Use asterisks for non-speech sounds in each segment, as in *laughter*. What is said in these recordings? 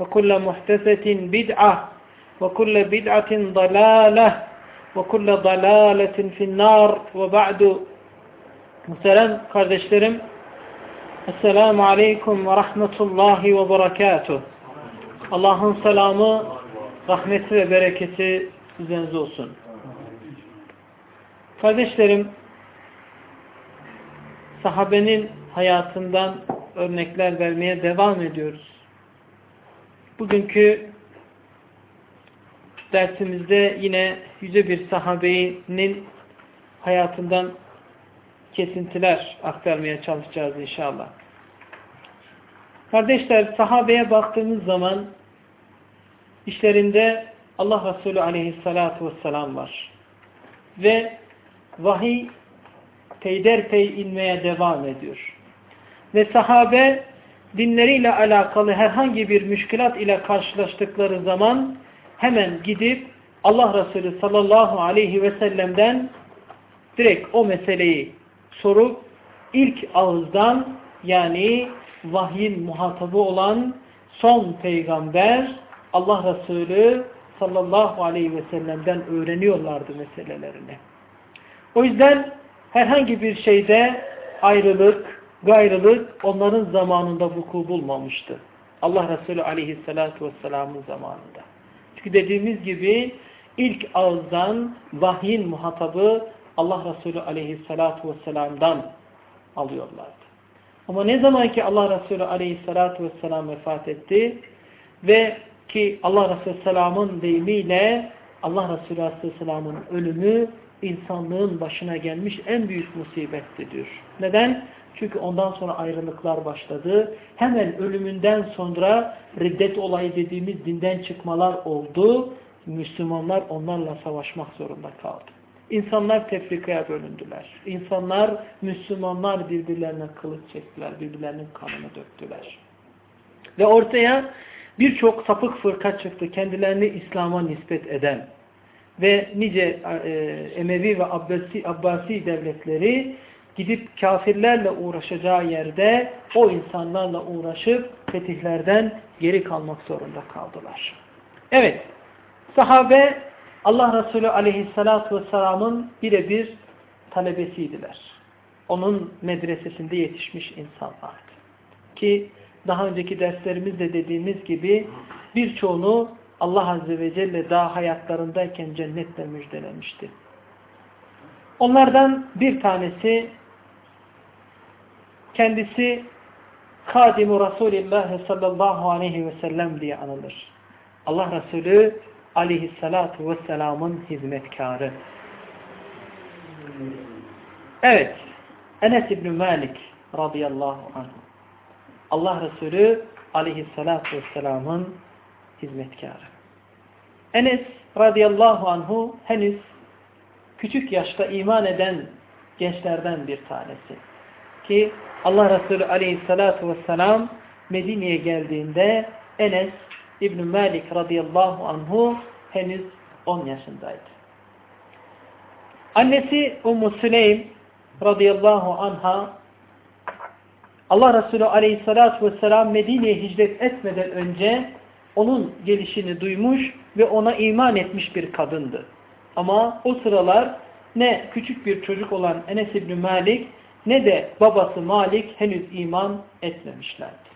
وكل محدثة بدعة وكل بدعة ضلالة وكل ضلالة في النار وبعد Muhterem kardeşlerim, Esselamu Aleyküm ve Rahmetullahi ve Berekatuh. Allah'ın selamı, rahmeti ve bereketi üzerinize olsun. Kardeşlerim, sahabenin hayatından örnekler vermeye devam ediyoruz. Bugünkü dersimizde yine yüce bir sahabenin hayatından kesintiler aktarmaya çalışacağız inşallah. Kardeşler sahabeye baktığımız zaman işlerinde Allah Resulü aleyhissalatu vesselam var. Ve vahiy peyderpey inmeye devam ediyor. Ve sahabe dinleriyle alakalı herhangi bir müşkilat ile karşılaştıkları zaman hemen gidip Allah Resulü sallallahu aleyhi ve sellem'den direkt o meseleyi sorup ilk ağızdan yani vahyin muhatabı olan son peygamber Allah Resulü sallallahu aleyhi ve sellem'den öğreniyorlardı meselelerini. O yüzden herhangi bir şeyde ayrılık, gayrılık onların zamanında vuku bulmamıştı. Allah Resulü aleyhissalatu vesselamın zamanında. Çünkü dediğimiz gibi ilk ağızdan vahyin muhatabı Allah Resulü aleyhissalatu vesselam'dan alıyorlardı. Ama ne zaman ki Allah Resulü aleyhissalatu vesselam vefat etti ve ki Allah Resulü selamın deyimiyle Allah Resulü aleyhisselamın ölümü insanlığın başına gelmiş en büyük musibettir diyor. Neden? Çünkü ondan sonra ayrılıklar başladı. Hemen ölümünden sonra riddet olayı dediğimiz dinden çıkmalar oldu. Müslümanlar onlarla savaşmak zorunda kaldı. İnsanlar tefrikaya bölündüler. İnsanlar, Müslümanlar birbirlerine kılıç çektiler. Birbirlerinin kanını döktüler. Ve ortaya birçok sapık fırka çıktı. Kendilerini İslam'a nispet eden ve nice e, Emevi ve Abbasi, Abbasi devletleri gidip kafirlerle uğraşacağı yerde o insanlarla uğraşıp fetihlerden geri kalmak zorunda kaldılar. Evet, sahabe Allah Resulü aleyhissalatu vesselamın birebir talebesiydiler. Onun medresesinde yetişmiş insanlardı. Ki daha önceki derslerimizde dediğimiz gibi birçoğunu Allah Azze ve Celle daha hayatlarındayken cennetle müjdelemişti. Onlardan bir tanesi kendisi Kadimu Resulullah sallallahu aleyhi ve sellem diye anılır. Allah Resulü aleyhissalatu vesselamın hizmetkarı. Evet, Enes İbni Malik radıyallahu anh. Allah Resulü aleyhissalatu vesselamın hizmetkarı. Enes radıyallahu anhu henüz küçük yaşta iman eden gençlerden bir tanesi. Ki Allah Resulü aleyhissalatu vesselam Medine'ye geldiğinde Enes İbn Malik radıyallahu anhu henüz 10 yaşındaydı. Annesi Ummu Süleym radıyallahu anha Allah Resulü aleyhissalatu vesselam Medine'ye hicret etmeden önce onun gelişini duymuş ve ona iman etmiş bir kadındı. Ama o sıralar ne küçük bir çocuk olan Enes İbni Malik ne de babası Malik henüz iman etmemişlerdi.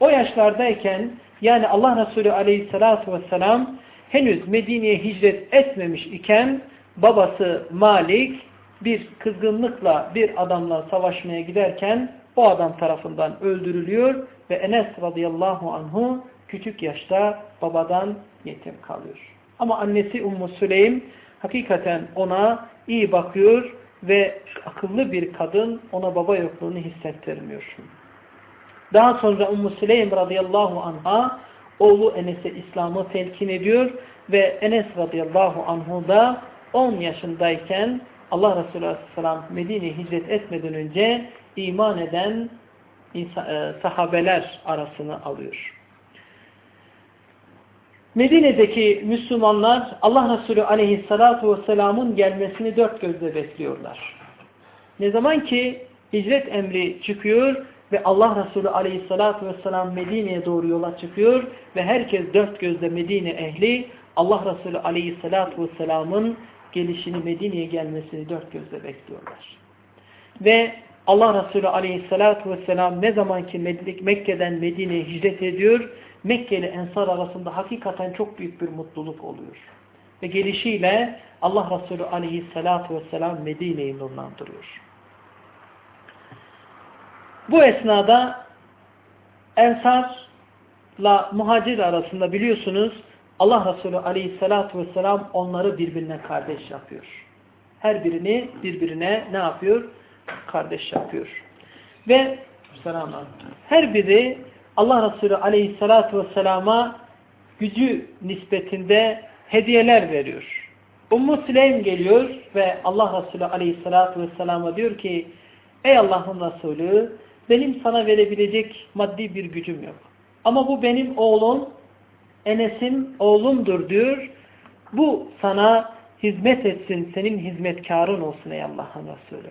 O yaşlardayken yani Allah Resulü aleyhissalatu vesselam henüz Medine'ye hicret etmemiş iken babası Malik bir kızgınlıkla bir adamla savaşmaya giderken o adam tarafından öldürülüyor ve Enes radıyallahu anhu küçük yaşta babadan yetim kalıyor. Ama annesi Ummu Süleym hakikaten ona iyi bakıyor ve akıllı bir kadın ona baba yokluğunu hissettirmiyor. Daha sonra Ummu Süleym radıyallahu anha oğlu Enes'e İslam'ı telkin ediyor ve Enes radıyallahu anhu da 10 yaşındayken Allah Resulü aleyhisselam Medine'ye hicret etmeden önce iman eden e, sahabeler arasını alıyor. Medine'deki Müslümanlar Allah Resulü aleyhissalatu vesselamın gelmesini dört gözle bekliyorlar. Ne zaman ki hicret emri çıkıyor ve Allah Resulü aleyhissalatu vesselam Medine'ye doğru yola çıkıyor ve herkes dört gözle Medine ehli Allah Resulü aleyhissalatu vesselamın gelişini Medine'ye gelmesini dört gözle bekliyorlar. Ve Allah Resulü aleyhissalatu vesselam ne zaman ki Mekke'den Medine'ye hicret ediyor Mekke ile Ensar arasında hakikaten çok büyük bir mutluluk oluyor. Ve gelişiyle Allah Resulü aleyhissalatu vesselam Medine'yi nurlandırıyor. Bu esnada Ensar'la muhacir arasında biliyorsunuz Allah Resulü aleyhissalatu vesselam onları birbirine kardeş yapıyor. Her birini birbirine ne yapıyor? Kardeş yapıyor. Ve her biri Allah Resulü aleyhissalatu vesselama gücü nispetinde hediyeler veriyor. Ummu Süleym geliyor ve Allah Resulü aleyhissalatu vesselama diyor ki Ey Allah'ın Resulü benim sana verebilecek maddi bir gücüm yok. Ama bu benim oğlum Enes'in oğlumdur diyor. Bu sana hizmet etsin, senin hizmetkarın olsun ey Allah'ın Resulü.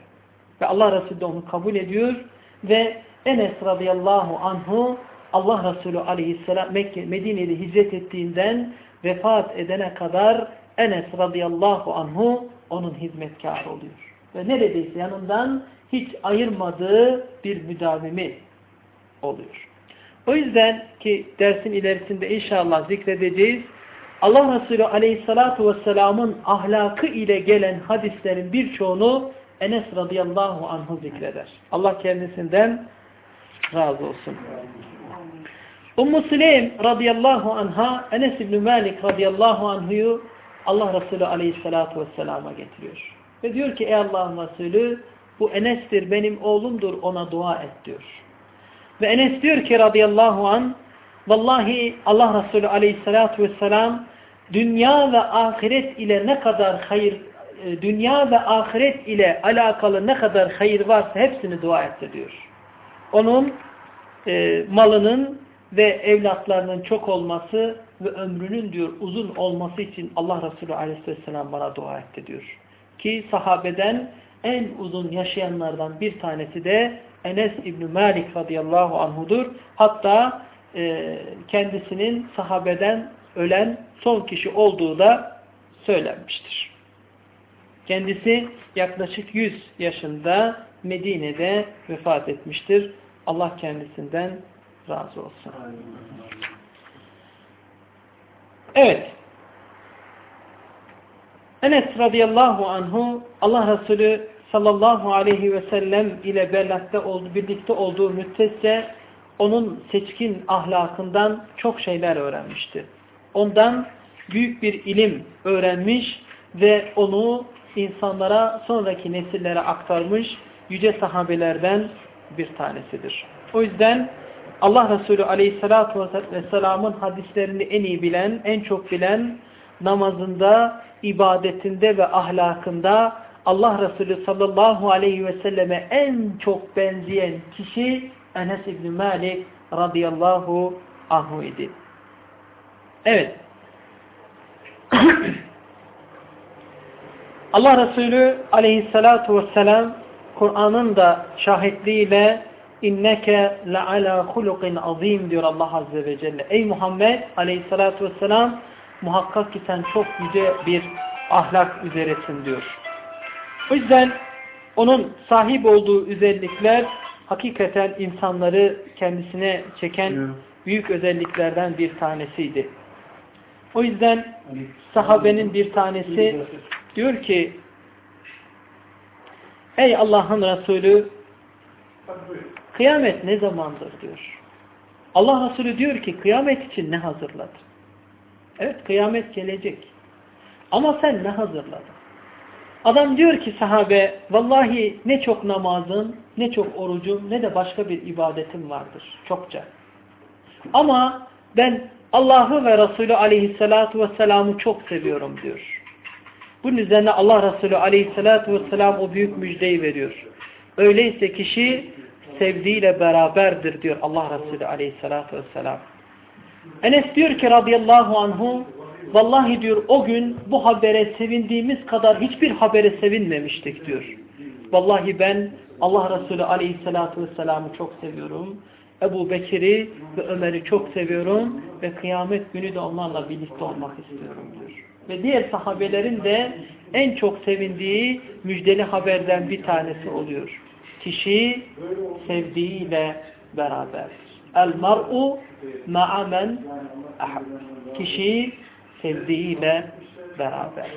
Ve Allah Resulü de onu kabul ediyor ve Enes radıyallahu anhu Allah Resulü aleyhisselam Mekke, Medine'de hicret ettiğinden vefat edene kadar Enes radıyallahu anhu onun hizmetkarı oluyor. Ve neredeyse yanından hiç ayırmadığı bir müdavimi oluyor. O yüzden ki dersin ilerisinde inşallah zikredeceğiz. Allah Resulü aleyhissalatu vesselamın ahlakı ile gelen hadislerin birçoğunu Enes radıyallahu anhu zikreder. Allah kendisinden razı olsun. Ummu Süleym radıyallahu anha Enes İbni Malik radıyallahu anhuyu Allah Resulü aleyhissalatu vesselama getiriyor. Ve diyor ki ey Allah'ın Resulü bu Enes'tir benim oğlumdur ona dua et diyor. Ve Enes diyor ki radıyallahu an vallahi Allah Resulü aleyhissalatu vesselam dünya ve ahiret ile ne kadar hayır e, dünya ve ahiret ile alakalı ne kadar hayır varsa hepsini dua etti diyor. Onun e, malının ve evlatlarının çok olması ve ömrünün diyor uzun olması için Allah Resulü aleyhisselam bana dua etti diyor. Ki sahabeden en uzun yaşayanlardan bir tanesi de Enes İbni Malik radıyallahu anhudur. Hatta e, kendisinin sahabeden ölen son kişi olduğu da söylenmiştir. Kendisi yaklaşık 100 yaşında Medine'de vefat etmiştir. Allah kendisinden razı olsun. Evet. Enes radıyallahu anhu Allah Resulü sallallahu aleyhi ve sellem ile berlatte oldu, birlikte olduğu müddetçe onun seçkin ahlakından çok şeyler öğrenmişti. Ondan büyük bir ilim öğrenmiş ve onu insanlara sonraki nesillere aktarmış yüce sahabelerden bir tanesidir. O yüzden Allah Resulü aleyhissalatu vesselamın hadislerini en iyi bilen, en çok bilen namazında, ibadetinde ve ahlakında Allah Resulü sallallahu aleyhi ve selleme en çok benzeyen kişi Enes İbni Malik radıyallahu anhu idi. Evet. *clears throat* Allah Resulü aleyhissalatu vesselam Kur'an'ın da şahitliğiyle inneke leala hulukin azim diyor Allah Azze ve Celle. Ey Muhammed aleyhissalatu vesselam muhakkak ki sen çok yüce bir ahlak üzeresin diyor. O yüzden onun sahip olduğu özellikler hakikaten insanları kendisine çeken büyük özelliklerden bir tanesiydi. O yüzden sahabenin bir tanesi diyor ki Ey Allah'ın Resulü kıyamet ne zamandır diyor. Allah Resulü diyor ki kıyamet için ne hazırladın? Evet kıyamet gelecek. Ama sen ne hazırladın? Adam diyor ki sahabe vallahi ne çok namazım, ne çok orucum, ne de başka bir ibadetim vardır. Çokça. Ama ben Allah'ı ve Resulü aleyhissalatu vesselam'ı çok seviyorum diyor. Bunun üzerine Allah Resulü aleyhissalatu vesselam o büyük müjdeyi veriyor. Öyleyse kişi sevdiğiyle beraberdir diyor Allah Resulü aleyhissalatu vesselam. Enes diyor ki radıyallahu anhu vallahi diyor o gün bu habere sevindiğimiz kadar hiçbir habere sevinmemiştik diyor. Vallahi ben Allah Resulü aleyhissalatu vesselam'ı çok seviyorum. Ebu Bekir'i ve Ömer'i çok seviyorum ve kıyamet günü de onlarla birlikte olmak istiyorum diyor. Ve diğer sahabelerin de en çok sevindiği müjdeli haberden bir tanesi oluyor. Kişi sevdiğiyle beraberdir. El mar'u ma'amen Kişi sevdiğiyle beraber.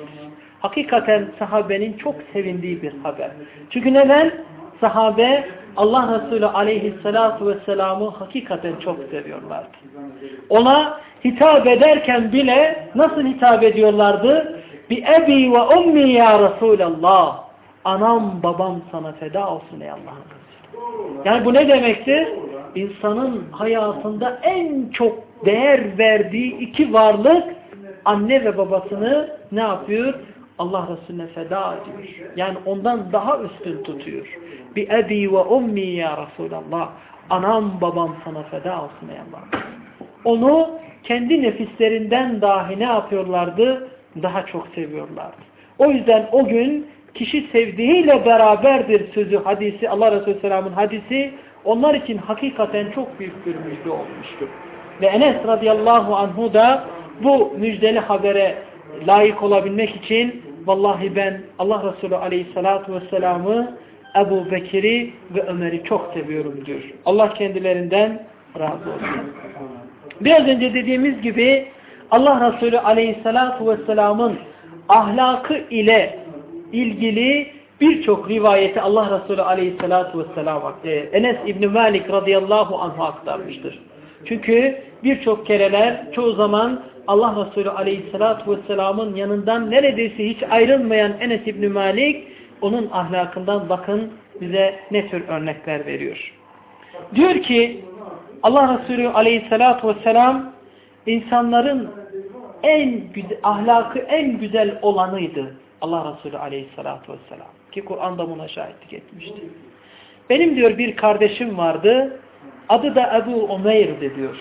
Hakikaten sahabenin çok sevindiği bir haber. Çünkü neden? Sahabe Allah Resulü aleyhissalatu vesselam'ı hakikaten çok seviyorlardı. Ona hitap ederken bile nasıl hitap ediyorlardı? Bi ebi ve ummi ya Resulallah. Anam babam sana feda olsun ey Allah'ın. Yani bu ne demektir? İnsanın hayatında en çok değer verdiği iki varlık anne ve babasını ne yapıyor? Allah Resulüne feda ediyor. Yani ondan daha üstün tutuyor. Bi ebi ve ummi ya Resulallah. Anam babam sana feda olsun ey Allah. Onu kendi nefislerinden dahi ne yapıyorlardı? Daha çok seviyorlardı. O yüzden o gün kişi sevdiğiyle beraberdir sözü hadisi Allah Resulü Selam'ın hadisi onlar için hakikaten çok büyük bir müjde olmuştur. Ve Enes radıyallahu anhu da bu müjdeli habere layık olabilmek için vallahi ben Allah Resulü aleyhissalatu vesselam'ı Ebu Bekir'i ve Ömer'i çok seviyorum diyor. Allah kendilerinden razı olsun. Biraz önce dediğimiz gibi Allah Resulü aleyhissalatu vesselamın ahlakı ile ilgili birçok rivayeti Allah Resulü aleyhissalatu vesselam e, Enes İbni Malik radıyallahu anhu aktarmıştır. Çünkü birçok kereler çoğu zaman Allah Resulü aleyhissalatu vesselamın yanından neredeyse hiç ayrılmayan Enes İbni Malik onun ahlakından bakın bize ne tür örnekler veriyor. Diyor ki Allah Resulü aleyhissalatu vesselam insanların en ahlakı en güzel olanıydı. Allah Resulü aleyhissalatu vesselam. Ki Kur'an'da buna şahitlik etmişti. Benim diyor bir kardeşim vardı. Adı da Ebu Umeyr'di diyor.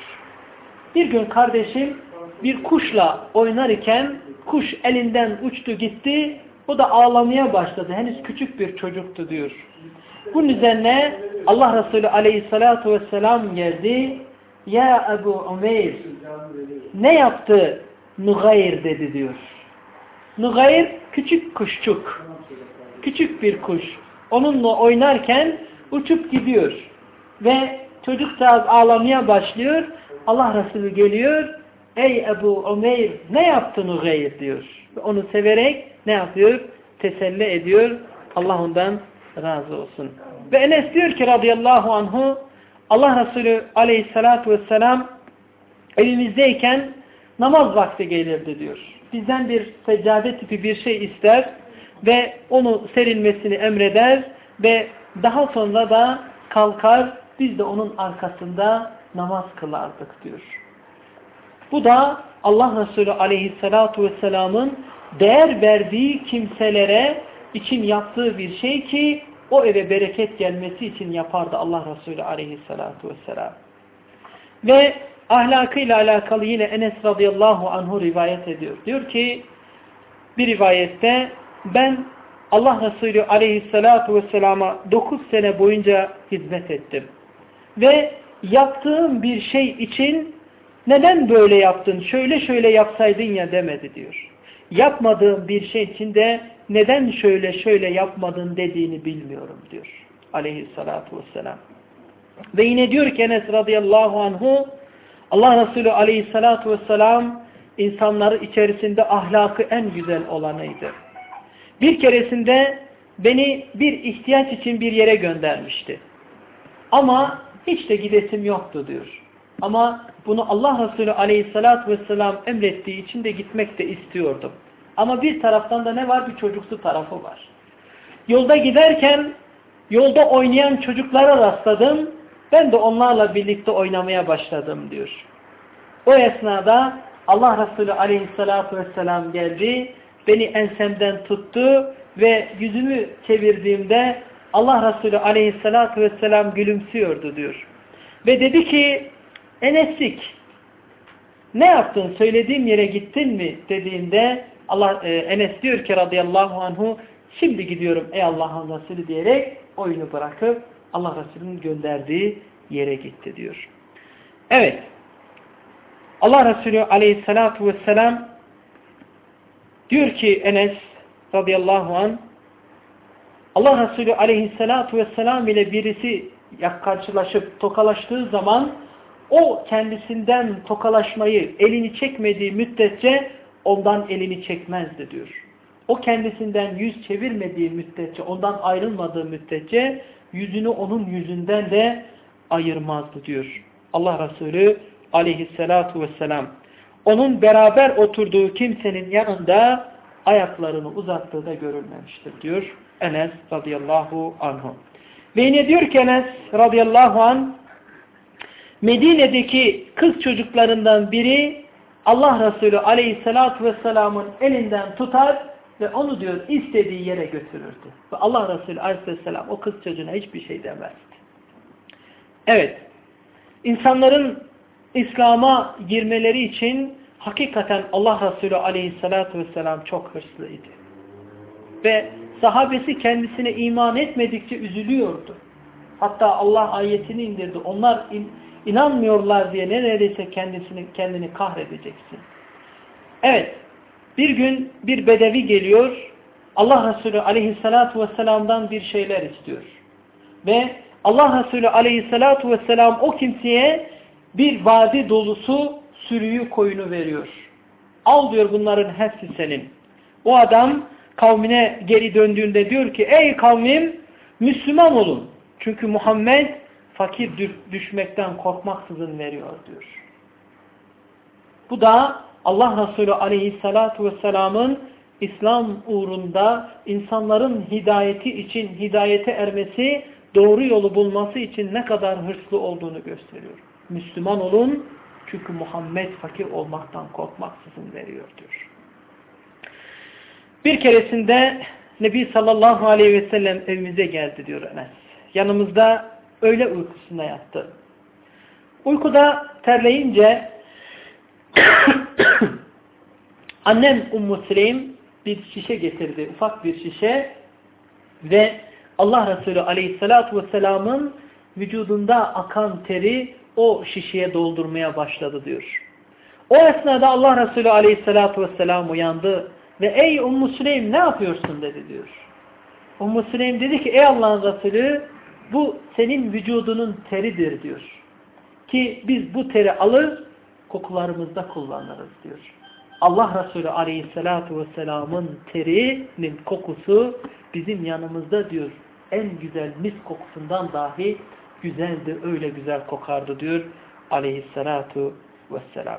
Bir gün kardeşim bir kuşla oynarken iken kuş elinden uçtu gitti. O da ağlamaya başladı. Henüz küçük bir çocuktu diyor. Bunun üzerine Allah Resulü aleyhissalatu vesselam geldi. Ya Ebu Umeyr ne yaptı Nugayr dedi diyor. Nugayr küçük kuşçuk. Küçük bir kuş. Onunla oynarken uçup gidiyor. Ve çocukcağız ağlamaya başlıyor. Allah Resulü geliyor. Ey Ebu Umeyr ne yaptın Nugayr diyor. Onu severek ne yapıyor? Teselli ediyor. Allah ondan razı olsun. Ve Enes diyor ki radıyallahu anhu Allah Resulü aleyhissalatu vesselam elimizdeyken namaz vakti gelirdi diyor. Bizden bir seccade tipi bir şey ister ve onu serilmesini emreder ve daha sonra da kalkar biz de onun arkasında namaz kılardık diyor. Bu da Allah Resulü aleyhissalatu vesselamın değer verdiği kimselere için yaptığı bir şey ki o eve bereket gelmesi için yapardı Allah Resulü aleyhissalatu vesselam. Ve ahlakıyla alakalı yine Enes radıyallahu anhu rivayet ediyor. Diyor ki bir rivayette ben Allah Resulü aleyhissalatu vesselama 9 sene boyunca hizmet ettim. Ve yaptığım bir şey için neden böyle yaptın, şöyle şöyle yapsaydın ya demedi diyor. Yapmadığım bir şey için de neden şöyle şöyle yapmadın dediğini bilmiyorum diyor aleyhissalatu vesselam. Ve yine diyor ki Enes radıyallahu anhu Allah Resulü aleyhissalatu vesselam insanları içerisinde ahlakı en güzel olanıydı. Bir keresinde beni bir ihtiyaç için bir yere göndermişti. Ama hiç de gidesim yoktu diyor. Ama bunu Allah Resulü aleyhissalatü vesselam emrettiği için de gitmek de istiyordum. Ama bir taraftan da ne var? Bir çocuksu tarafı var. Yolda giderken yolda oynayan çocuklara rastladım. Ben de onlarla birlikte oynamaya başladım diyor. O esnada Allah Resulü aleyhissalatü vesselam geldi. Beni ensemden tuttu ve yüzümü çevirdiğimde Allah Resulü aleyhissalatü vesselam gülümsüyordu diyor. Ve dedi ki Eneslik ne yaptın söylediğim yere gittin mi dediğinde Allah e, Enes diyor ki radıyallahu anhu şimdi gidiyorum ey Allah'ın Resulü diyerek oyunu bırakıp Allah Resulü'nün gönderdiği yere gitti diyor. Evet Allah Resulü aleyhissalatu vesselam diyor ki Enes radıyallahu anh Allah Resulü aleyhissalatu vesselam ile birisi karşılaşıp tokalaştığı zaman o kendisinden tokalaşmayı elini çekmediği müddetçe ondan elini çekmezdi diyor. O kendisinden yüz çevirmediği müddetçe, ondan ayrılmadığı müddetçe yüzünü onun yüzünden de ayırmazdı diyor. Allah Resulü aleyhissalatu vesselam. Onun beraber oturduğu kimsenin yanında ayaklarını uzattığı da görülmemiştir diyor Enes radıyallahu anhu. Ve yine diyor ki Enes radıyallahu anh Medine'deki kız çocuklarından biri Allah Resulü aleyhissalatu vesselamın elinden tutar ve onu diyor istediği yere götürürdü. Ve Allah Resulü aleyhisselam o kız çocuğuna hiçbir şey demezdi. Evet, insanların İslam'a girmeleri için hakikaten Allah Resulü aleyhissalatu vesselam çok hırslıydı. Ve sahabesi kendisine iman etmedikçe üzülüyordu. Hatta Allah ayetini indirdi. Onlar in, inanmıyorlar diye neredeyse kendisini kendini kahredeceksin. Evet, bir gün bir bedevi geliyor. Allah Resulü aleyhissalatu vesselam'dan bir şeyler istiyor. Ve Allah Resulü aleyhissalatu vesselam o kimseye bir vadi dolusu sürüyü koyunu veriyor. Al diyor bunların hepsi senin. O adam kavmine geri döndüğünde diyor ki ey kavmim Müslüman olun. Çünkü Muhammed fakir düşmekten korkmaksızın veriyor diyor. Bu da Allah Resulü aleyhissalatu vesselamın İslam uğrunda insanların hidayeti için hidayete ermesi, doğru yolu bulması için ne kadar hırslı olduğunu gösteriyor. Müslüman olun çünkü Muhammed fakir olmaktan korkmaksızın veriyor diyor. Bir keresinde Nebi sallallahu aleyhi ve sellem evimize geldi diyor Enes. Yanımızda öğle uykusunda yattı. Uykuda terleyince annem Ummu Süleym bir şişe getirdi. Ufak bir şişe ve Allah Resulü aleyhissalatu vesselamın vücudunda akan teri o şişeye doldurmaya başladı diyor. O esnada Allah Resulü aleyhissalatu vesselam uyandı ve ey Ummu Süleym ne yapıyorsun dedi diyor. Ummu Süleym dedi ki ey Allah'ın Resulü bu senin vücudunun teridir diyor. Ki biz bu teri alır kokularımızda kullanırız diyor. Allah Resulü aleyhissalatu vesselamın terinin kokusu bizim yanımızda diyor en güzel mis kokusundan dahi güzeldi, öyle güzel kokardı diyor aleyhissalatu vesselam.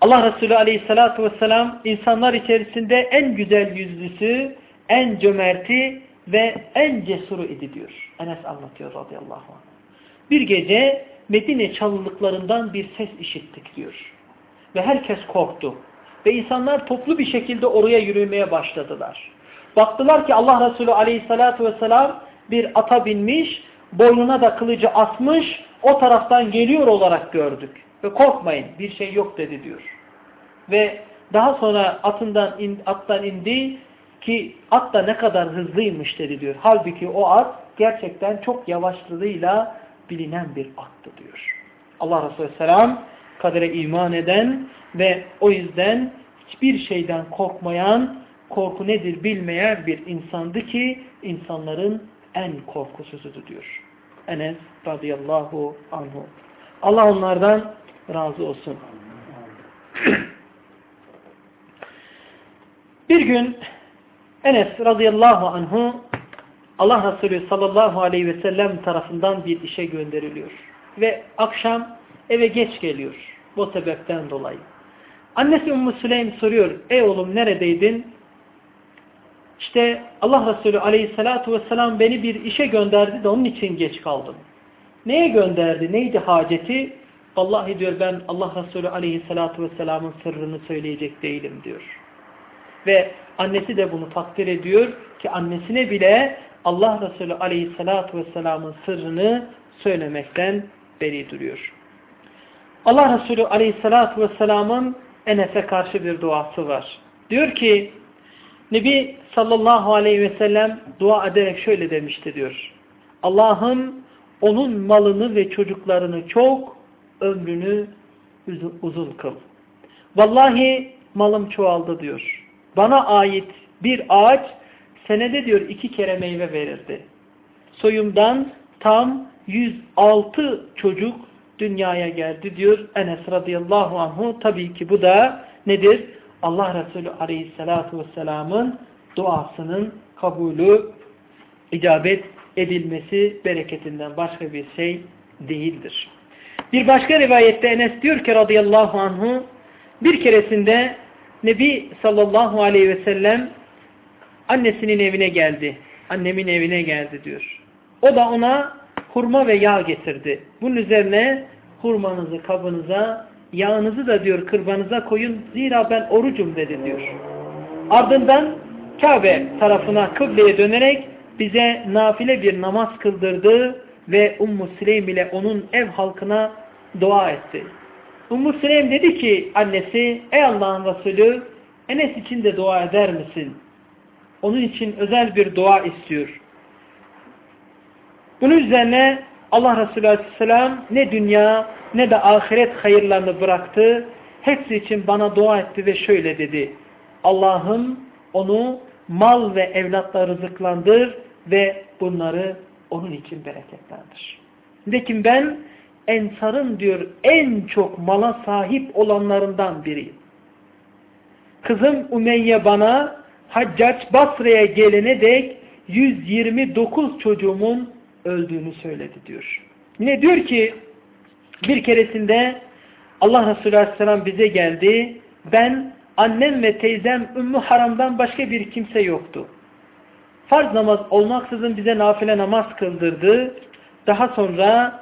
Allah Resulü aleyhissalatu vesselam insanlar içerisinde en güzel yüzlüsü, en cömerti ve en cesuru idi diyor. Enes anlatıyor radıyallahu anh. Bir gece Medine çalılıklarından bir ses işittik diyor. Ve herkes korktu. Ve insanlar toplu bir şekilde oraya yürümeye başladılar. Baktılar ki Allah Resulü aleyhissalatu vesselam bir ata binmiş boynuna da kılıcı asmış, o taraftan geliyor olarak gördük. Ve korkmayın, bir şey yok dedi diyor. Ve daha sonra atından in, attan indi ki at da ne kadar hızlıymış dedi diyor. Halbuki o at gerçekten çok yavaşlığıyla bilinen bir attı diyor. Allah Resulü Selam kadere iman eden ve o yüzden hiçbir şeyden korkmayan, korku nedir bilmeyen bir insandı ki insanların en korkusuzudu diyor. Enes radıyallahu anhu. Allah onlardan razı olsun. *clears throat* Bir gün Enes radıyallahu anhu Allah Resulü sallallahu aleyhi ve sellem tarafından bir işe gönderiliyor. Ve akşam eve geç geliyor. Bu sebepten dolayı. Annesi Ümmü Süleym soruyor. Ey oğlum neredeydin? İşte Allah Resulü aleyhissalatu vesselam beni bir işe gönderdi de onun için geç kaldım. Neye gönderdi? Neydi haceti? Vallahi diyor ben Allah Resulü aleyhissalatu vesselamın sırrını söyleyecek değilim diyor. Ve annesi de bunu takdir ediyor ki annesine bile Allah Resulü aleyhissalatu vesselamın sırrını söylemekten beri duruyor. Allah Resulü aleyhissalatu vesselamın Enes'e karşı bir duası var. Diyor ki Nebi sallallahu aleyhi ve sellem dua ederek şöyle demişti diyor. Allah'ım onun malını ve çocuklarını çok, ömrünü uzun kıl. Vallahi malım çoğaldı diyor. Bana ait bir ağaç senede diyor iki kere meyve verirdi. Soyumdan tam 106 çocuk dünyaya geldi diyor Enes radıyallahu anhu. Tabii ki bu da nedir? Allah Resulü aleyhissalatu vesselamın duasının kabulü, icabet edilmesi bereketinden başka bir şey değildir. Bir başka rivayette Enes diyor ki radıyallahu anhu bir keresinde Nebi sallallahu aleyhi ve sellem annesinin evine geldi. Annemin evine geldi diyor. O da ona hurma ve yağ getirdi. Bunun üzerine hurmanızı kabınıza, yağınızı da diyor kırbanıza koyun zira ben orucum dedi diyor. Ardından Kabe tarafına kıbleye dönerek bize nafile bir namaz kıldırdı ve Ummu Süleym ile onun ev halkına dua etti. Ummu Süleym dedi ki annesi ey Allah'ın Resulü Enes için de dua eder misin? Onun için özel bir dua istiyor. Bunun üzerine Allah Resulü Aleyhisselam ne dünya ne de ahiret hayırlarını bıraktı. Hepsi için bana dua etti ve şöyle dedi. Allah'ım onu mal ve evlatla rızıklandır ve bunları onun için bereketlendir. Nitekim ben Ensar'ın diyor en çok mala sahip olanlarından biriyim. Kızım Umeyye bana Haccac Basra'ya gelene dek 129 çocuğumun öldüğünü söyledi diyor. Yine diyor ki bir keresinde Allah Resulü Aleyhisselam bize geldi. Ben, annem ve teyzem Ümmü Haram'dan başka bir kimse yoktu. Farz namaz olmaksızın bize nafile namaz kıldırdı. Daha sonra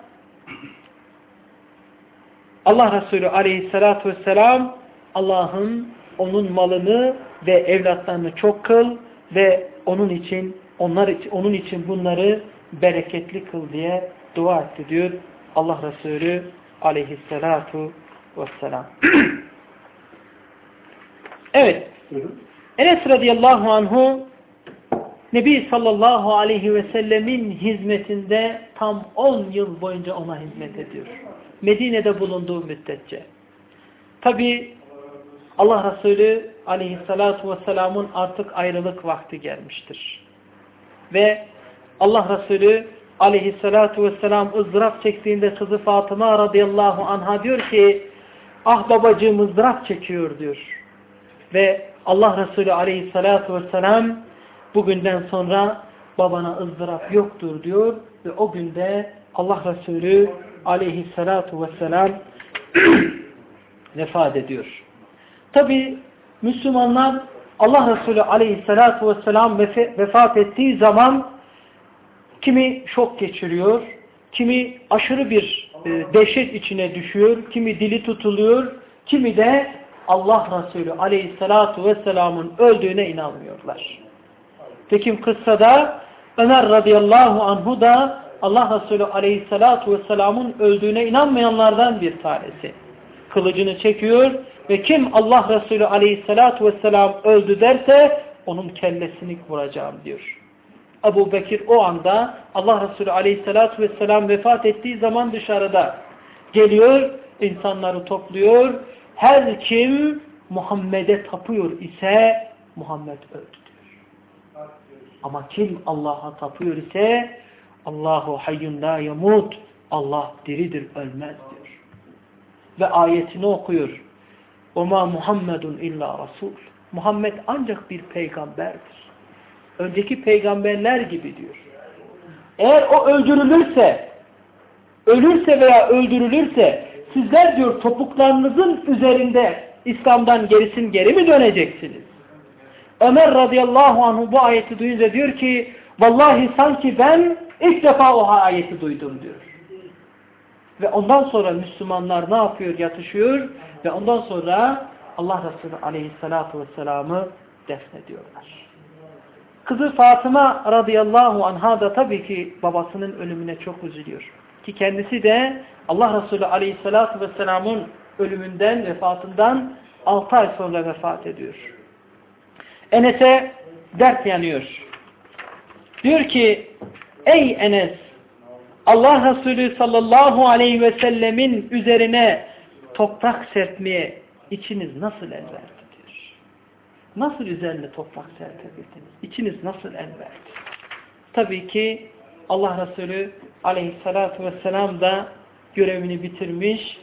Allah Resulü Aleyhisselatü Vesselam Allah'ın onun malını ve evlatlarını çok kıl ve onun için onlar için, onun için bunları bereketli kıl diye dua etti diyor Allah Resulü aleyhissalatu vesselam. *clears throat* evet. Enes radıyallahu anhu Nebi sallallahu aleyhi ve sellemin hizmetinde tam 10 yıl boyunca ona hizmet ediyor. Medine'de bulunduğu müddetçe. Tabi Allah Resulü aleyhissalatu vesselamın artık ayrılık vakti gelmiştir. Ve Allah Resulü aleyhissalatu vesselam ızdırap çektiğinde kızı Fatıma radıyallahu anha diyor ki ah babacığım ızdırap çekiyor diyor. Ve Allah Resulü aleyhissalatu vesselam bugünden sonra babana ızdırap yoktur diyor ve o günde Allah Resulü aleyhissalatu vesselam *clears throat* vefat ediyor. Tabi Müslümanlar Allah Resulü aleyhissalatu vesselam vefat ettiği zaman kimi şok geçiriyor, kimi aşırı bir e, dehşet içine düşüyor, kimi dili tutuluyor, kimi de Allah Resulü aleyhissalatu vesselamın öldüğüne inanmıyorlar. Tekim kıssada Ömer radıyallahu anhu da Allah Resulü aleyhissalatu vesselamın öldüğüne inanmayanlardan bir tanesi. Kılıcını çekiyor ve kim Allah Resulü aleyhissalatu vesselam öldü derse onun kellesini vuracağım diyor. Ebu Bekir o anda Allah Resulü aleyhissalatu vesselam vefat ettiği zaman dışarıda geliyor, insanları topluyor. Her kim Muhammed'e tapıyor ise Muhammed öldü diyor. Ama kim Allah'a tapıyor ise Allahu hayyun la yamut. Allah diridir, ölmez diyor. Ve ayetini okuyor. Oma Muhammedun illa Rasul. Muhammed ancak bir peygamberdir. Önceki peygamberler gibi diyor. Eğer o öldürülürse, ölürse veya öldürülürse sizler diyor topuklarınızın üzerinde İslam'dan gerisin geri mi döneceksiniz? Ömer radıyallahu anh bu ayeti duyunca diyor ki vallahi sanki ben ilk defa o ayeti duydum diyor. Ve ondan sonra Müslümanlar ne yapıyor? Yatışıyor ve ondan sonra Allah Resulü aleyhissalatu vesselam'ı defnediyorlar. Kızı Fatıma radıyallahu anha da tabii ki babasının ölümüne çok üzülüyor. Ki kendisi de Allah Resulü aleyhissalatu vesselamın ölümünden, vefatından 6 ay sonra vefat ediyor. Enes'e dert yanıyor. Diyor ki ey Enes Allah Resulü sallallahu aleyhi ve sellemin üzerine toprak serpmeye içiniz nasıl el. Nasıl üzerine toprak serpebildiniz? İçiniz nasıl el verdi? Tabii ki Allah Resulü aleyhissalatu vesselam da görevini bitirmiş,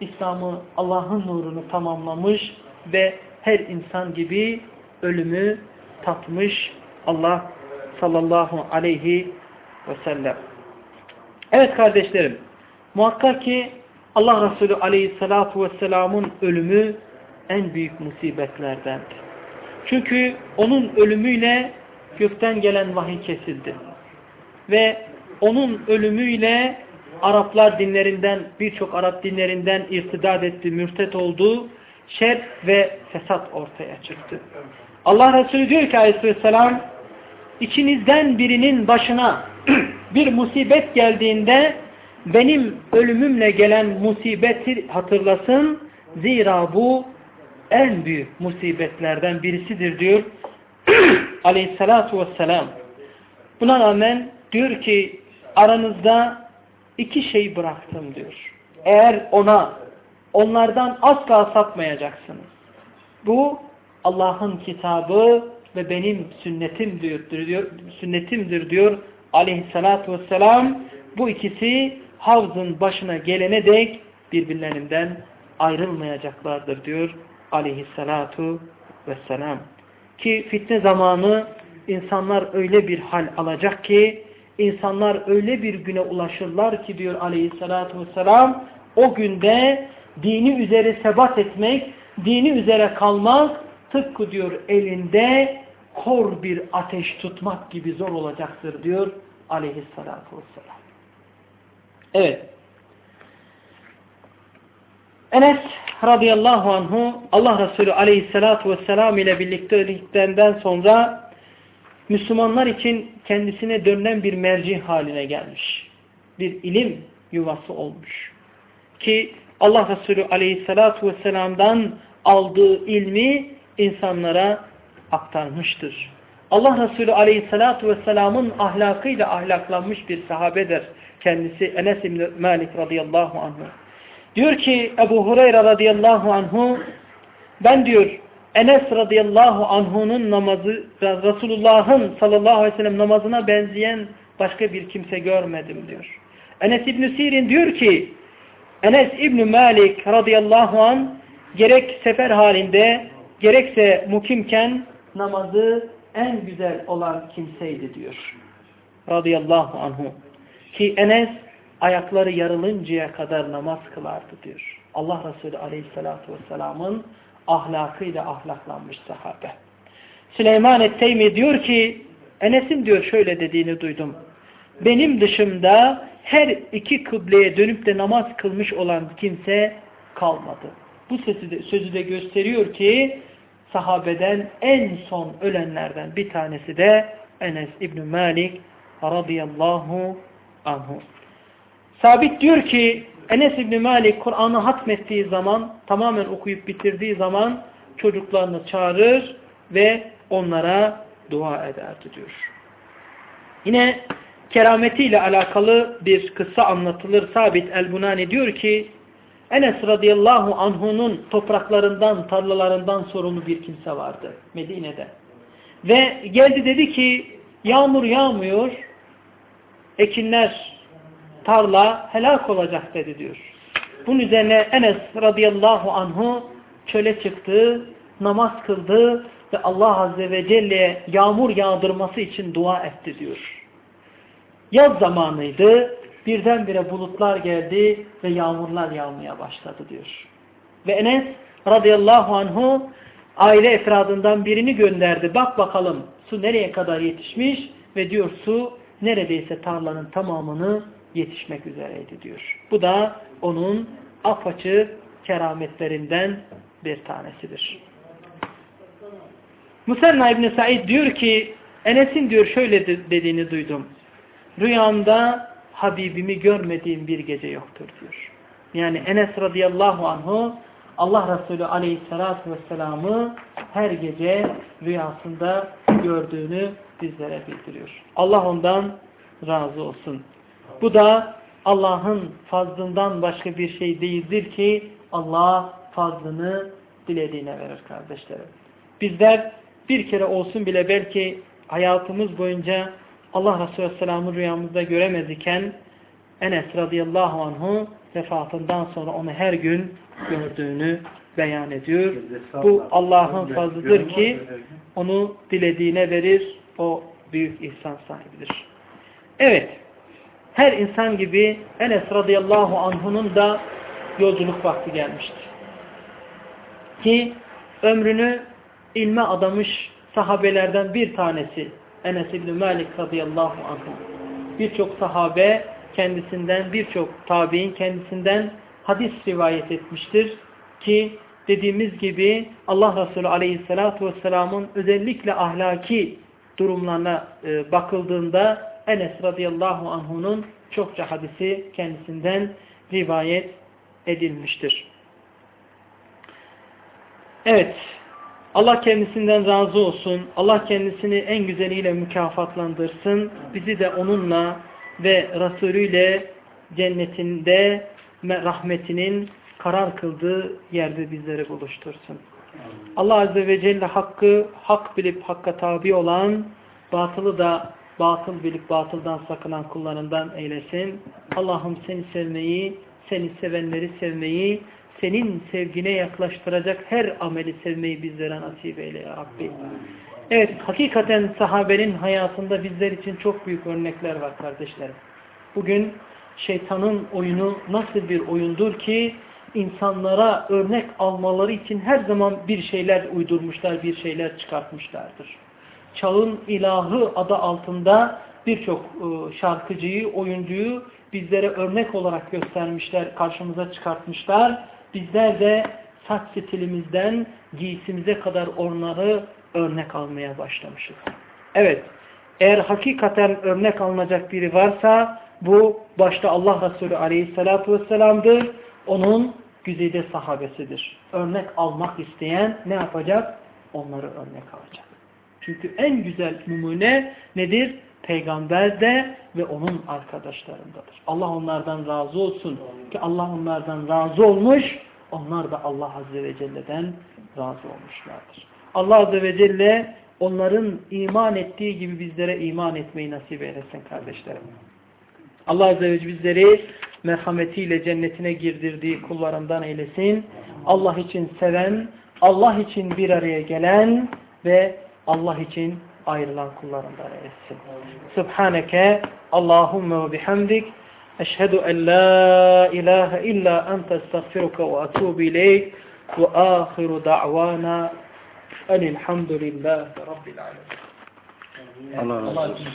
İslam'ı Allah'ın nurunu tamamlamış ve her insan gibi ölümü tatmış Allah sallallahu aleyhi ve sellem. Evet kardeşlerim, muhakkak ki Allah Resulü aleyhissalatu vesselamın ölümü en büyük musibetlerdendir. Çünkü onun ölümüyle gökten gelen vahiy kesildi. Ve onun ölümüyle Araplar dinlerinden, birçok Arap dinlerinden irtidat etti, mürtet oldu. Şer ve fesat ortaya çıktı. Allah Resulü diyor ki aleyhisselam, içinizden birinin başına *clears throat* bir musibet geldiğinde benim ölümümle gelen musibeti hatırlasın. Zira bu en büyük musibetlerden birisidir diyor *clears throat* aleyhissalatu vesselam. Buna rağmen diyor ki aranızda iki şey bıraktım diyor. Eğer ona onlardan asla sapmayacaksınız. Bu Allah'ın kitabı ve benim sünnetim diyor, diyor, sünnetimdir diyor aleyhissalatu vesselam. Bu ikisi havzın başına gelene dek birbirlerinden ayrılmayacaklardır diyor aleyhissalatu vesselam. Ki fitne zamanı insanlar öyle bir hal alacak ki insanlar öyle bir güne ulaşırlar ki diyor aleyhissalatu vesselam o günde dini üzere sebat etmek, dini üzere kalmak tıpkı diyor elinde kor bir ateş tutmak gibi zor olacaktır diyor aleyhissalatu vesselam. Evet. Enes radıyallahu anhu Allah Resulü aleyhissalatu vesselam ile birlikteliklerinden sonra Müslümanlar için kendisine dönülen bir merci haline gelmiş. Bir ilim yuvası olmuş. Ki Allah Resulü aleyhissalatu vesselam'dan aldığı ilmi insanlara aktarmıştır. Allah Resulü aleyhissalatu vesselamın ahlakıyla ahlaklanmış bir sahabedir. Kendisi Enes İbni Malik radıyallahu anhu. Diyor ki Ebu Hureyre radıyallahu anhu ben diyor Enes radıyallahu anhu'nun namazı Resulullah'ın sallallahu aleyhi ve sellem namazına benzeyen başka bir kimse görmedim diyor. Enes İbni Sirin diyor ki Enes İbni Malik radıyallahu an gerek sefer halinde gerekse mukimken namazı en güzel olan kimseydi diyor. Radıyallahu anhu. Ki Enes ayakları yarılıncaya kadar namaz kılardı diyor. Allah Resulü aleyhissalatu vesselamın ahlakıyla ahlaklanmış sahabe. Süleyman et-Teymi diyor ki Enes'in diyor şöyle dediğini duydum. Benim dışımda her iki kıbleye dönüp de namaz kılmış olan kimse kalmadı. Bu sözü de, sözü de gösteriyor ki sahabeden en son ölenlerden bir tanesi de Enes İbn Malik radıyallahu anhu. Sabit diyor ki Enes İbni Malik Kur'an'ı hatmettiği zaman tamamen okuyup bitirdiği zaman çocuklarını çağırır ve onlara dua ederdi diyor. Yine kerametiyle alakalı bir kıssa anlatılır. Sabit el-Bunani diyor ki Enes radıyallahu anhunun topraklarından, tarlalarından sorumlu bir kimse vardı Medine'de. Ve geldi dedi ki yağmur yağmıyor ekinler, tarla helak olacak dedi diyor. Bunun üzerine Enes radıyallahu anhu çöle çıktı, namaz kıldı ve Allah azze ve celle'ye yağmur yağdırması için dua etti diyor. Yaz zamanıydı, birdenbire bulutlar geldi ve yağmurlar yağmaya başladı diyor. Ve Enes radıyallahu anhu aile efradından birini gönderdi. Bak bakalım su nereye kadar yetişmiş ve diyor su neredeyse tarlanın tamamını yetişmek üzereydi diyor. Bu da onun apaçı kerametlerinden bir tanesidir. Musenna İbni Said diyor ki Enes'in diyor şöyle dediğini duydum. Rüyamda Habibimi görmediğim bir gece yoktur diyor. Yani Enes radıyallahu anhu Allah Resulü aleyhissalatü vesselam'ı her gece rüyasında gördüğünü bizlere bildiriyor. Allah ondan razı olsun. Bu da Allah'ın fazlından başka bir şey değildir ki Allah fazlını dilediğine verir kardeşlerim. Bizler bir kere olsun bile belki hayatımız boyunca Allah Resulü Aleyhisselam'ı rüyamızda göremez iken Enes radıyallahu anhu vefatından sonra onu her gün gördüğünü beyan ediyor. Bu Allah'ın fazlıdır ki onu dilediğine verir. O büyük ihsan sahibidir. Evet. Her insan gibi Enes radıyallahu anh'unun da yolculuk vakti gelmiştir. Ki ömrünü ilme adamış sahabelerden bir tanesi Enes İbni Malik radıyallahu anh. Birçok sahabe kendisinden, birçok tabi'in kendisinden hadis rivayet etmiştir. Ki dediğimiz gibi Allah Resulü aleyhissalatu vesselamın özellikle ahlaki durumlarına e, bakıldığında Enes radıyallahu anh'unun çokça hadisi kendisinden rivayet edilmiştir. Evet, Allah kendisinden razı olsun. Allah kendisini en güzeliyle mükafatlandırsın. Bizi de onunla ve Resulüyle cennetinde rahmetinin karar kıldığı yerde bizleri buluştursun. Allah Azze ve Celle hakkı hak bilip hakka tabi olan, batılı da batıl bilip batıldan sakınan kullarından eylesin. Allah'ım seni sevmeyi, seni sevenleri sevmeyi, senin sevgine yaklaştıracak her ameli sevmeyi bizlere nasip eyle ya Rabbi. Evet, hakikaten sahabenin hayatında bizler için çok büyük örnekler var kardeşlerim. Bugün şeytanın oyunu nasıl bir oyundur ki insanlara örnek almaları için her zaman bir şeyler uydurmuşlar, bir şeyler çıkartmışlardır. Çağın ilahı adı altında birçok e, şarkıcıyı, oyuncuyu bizlere örnek olarak göstermişler, karşımıza çıkartmışlar. Bizler de saç stilimizden giysimize kadar onları örnek almaya başlamışız. Evet, eğer hakikaten örnek alınacak biri varsa bu başta Allah Resulü aleyhissalatu vesselam'dır. Onun güzide sahabesidir. Örnek almak isteyen ne yapacak? Onları örnek alacak. Çünkü en güzel numune nedir? Peygamber de ve onun arkadaşlarındadır. Allah onlardan razı olsun. Ki Allah onlardan razı olmuş, onlar da Allah Azze ve Celle'den razı olmuşlardır. Allah Azze ve Celle onların iman ettiği gibi bizlere iman etmeyi nasip eylesin kardeşlerim. Allah Azze ve Celle bizleri merhametiyle cennetine girdirdiği kullarından eylesin. Allah için seven, Allah için bir araya gelen ve Allah için ayrılan kullarından eylesin. Subhaneke Allahümme ve bihamdik eşhedü en la ilahe illa ente estağfiruka ve atubu ileyk ve ahiru da'vana enilhamdülillahi rabbil alemin. Allah razı olsun.